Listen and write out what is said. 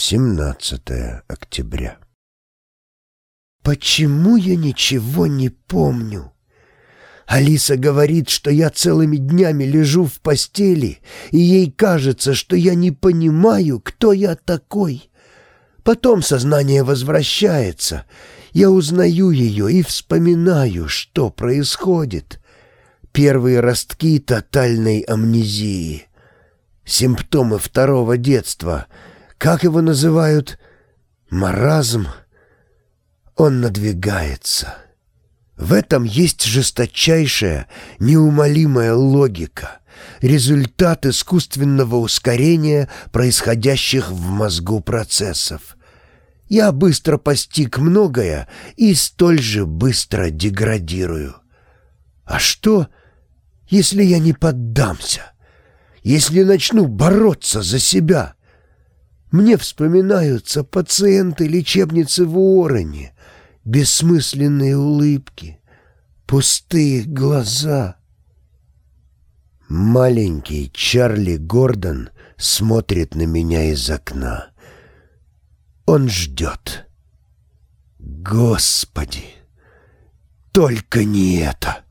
17 октября. Почему я ничего не помню? Алиса говорит, что я целыми днями лежу в постели, и ей кажется, что я не понимаю, кто я такой. Потом сознание возвращается. Я узнаю ее и вспоминаю, что происходит. Первые ростки тотальной амнезии. Симптомы второго детства — как его называют? Маразм. Он надвигается. В этом есть жесточайшая, неумолимая логика, результат искусственного ускорения происходящих в мозгу процессов. Я быстро постиг многое и столь же быстро деградирую. А что, если я не поддамся? Если начну бороться за себя — мне вспоминаются пациенты лечебницы в Уоррене, бессмысленные улыбки, пустые глаза. Маленький Чарли Гордон смотрит на меня из окна. Он ждет. Господи, только не это!